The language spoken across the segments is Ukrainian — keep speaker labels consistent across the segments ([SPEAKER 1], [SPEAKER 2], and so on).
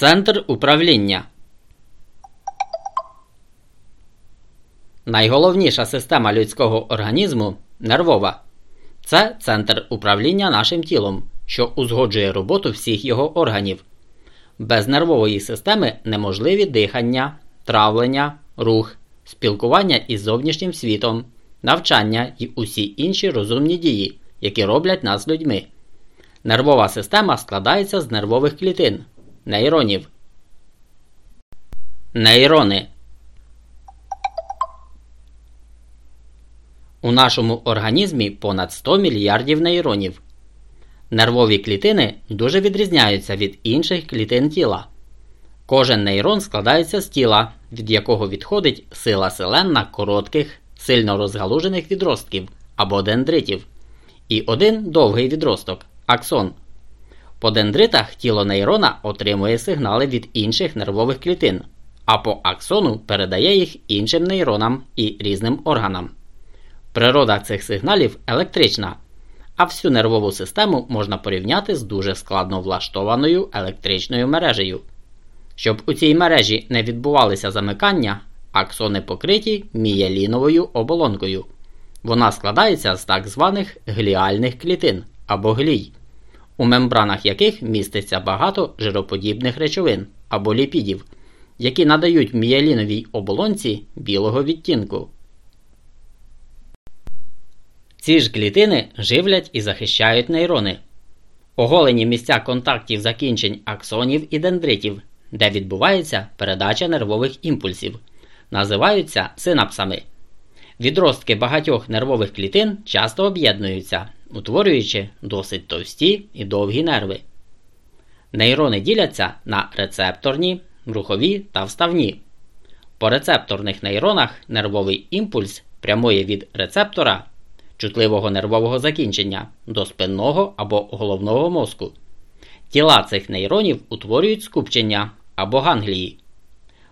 [SPEAKER 1] Центр управління. Найголовніша система людського організму нервова. Це центр управління нашим тілом, що узгоджує роботу всіх його органів. Без нервової системи неможливі дихання, травлення, рух, спілкування із зовнішнім світом, навчання і усі інші розумні дії, які роблять нас людьми. Нервова система складається з нервових клітин, нейронів. Нейрони. У нашому організмі понад 100 мільярдів нейронів. Нервові клітини дуже відрізняються від інших клітин тіла. Кожен нейрон складається з тіла, від якого відходить сила селенна коротких, сильно розгалужених відростків або дендритів, і один довгий відросток аксон. По дендритах тіло нейрона отримує сигнали від інших нервових клітин, а по аксону передає їх іншим нейронам і різним органам. Природа цих сигналів електрична, а всю нервову систему можна порівняти з дуже складно влаштованою електричною мережею. Щоб у цій мережі не відбувалися замикання, аксони покриті мієліновою оболонкою. Вона складається з так званих гліальних клітин або глій, у мембранах яких міститься багато жироподібних речовин або ліпідів, які надають мієліновій оболонці білого відтінку. Ці ж клітини живлять і захищають нейрони. Оголені місця контактів закінчень аксонів і дендритів, де відбувається передача нервових імпульсів, називаються синапсами. Відростки багатьох нервових клітин часто об'єднуються, утворюючи досить товсті і довгі нерви. Нейрони діляться на рецепторні, рухові та вставні. По рецепторних нейронах нервовий імпульс прямує від рецептора чутливого нервового закінчення до спинного або головного мозку. Тіла цих нейронів утворюють скупчення або ганглії.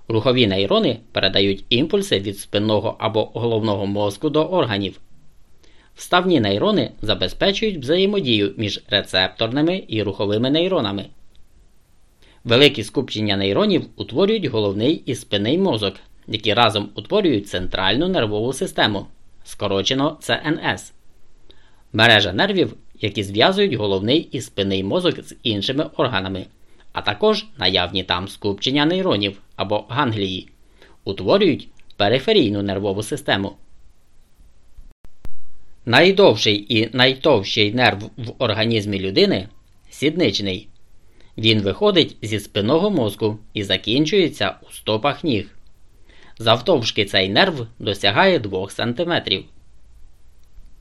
[SPEAKER 1] Рухові нейрони передають імпульси від спинного або головного мозку до органів. Вставні нейрони забезпечують взаємодію між рецепторними і руховими нейронами. Великі скупчення нейронів утворюють головний і спинний мозок, які разом утворюють центральну нервову систему, скорочено ЦНС. Мережа нервів, які зв'язують головний і спинний мозок з іншими органами а також наявні там скупчення нейронів або ганглії, утворюють периферійну нервову систему. Найдовший і найтовщий нерв в організмі людини сідничний. Він виходить зі спинного мозку і закінчується у стопах ніг. Завтовшки цей нерв досягає 2 см.